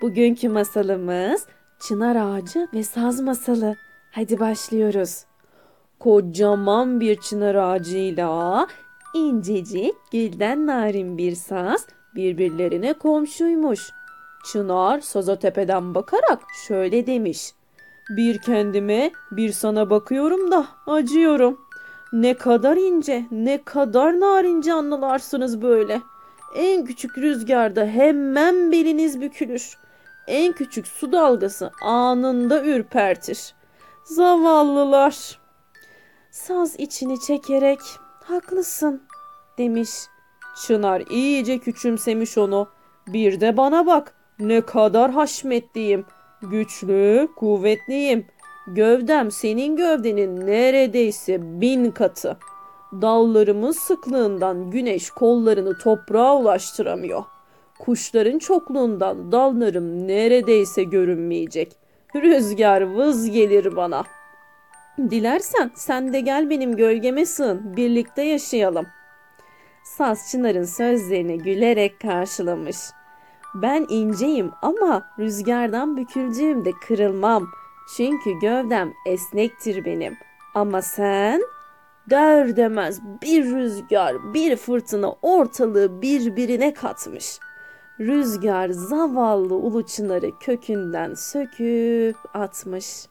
Bugünkü masalımız Çınar Ağacı ve Saz Masalı. Hadi başlıyoruz. Kocaman bir çınar ağacıyla incecik gülden narin bir saz birbirlerine komşuymuş. Çınar saza tepeden bakarak şöyle demiş. Bir kendime bir sana bakıyorum da acıyorum. Ne kadar ince, ne kadar narince anlarsınız böyle. En küçük rüzgarda hemen beliniz bükülür. En küçük su dalgası anında ürpertir. Zavallılar. Saz içini çekerek haklısın demiş. Çınar iyice küçümsemiş onu. Bir de bana bak ne kadar haşmetliyim. Güçlü, kuvvetliyim. Gövdem senin gövdenin neredeyse bin katı. Dallarımın sıklığından güneş kollarını toprağa ulaştıramıyor. Kuşların çokluğundan dallarım neredeyse görünmeyecek. Rüzgar vız gelir bana. Dilersen sen de gel benim gölgeme sığın, birlikte yaşayalım. Saz Çınar'ın sözlerini gülerek karşılamış. Ben inceyim ama rüzgardan büküldüğümde kırılmam. Çünkü gövdem esnektir benim. Ama sen der demez bir rüzgar, bir fırtına ortalığı birbirine katmış. Rüzgar zavallı ulu çınarı kökünden söküp atmış.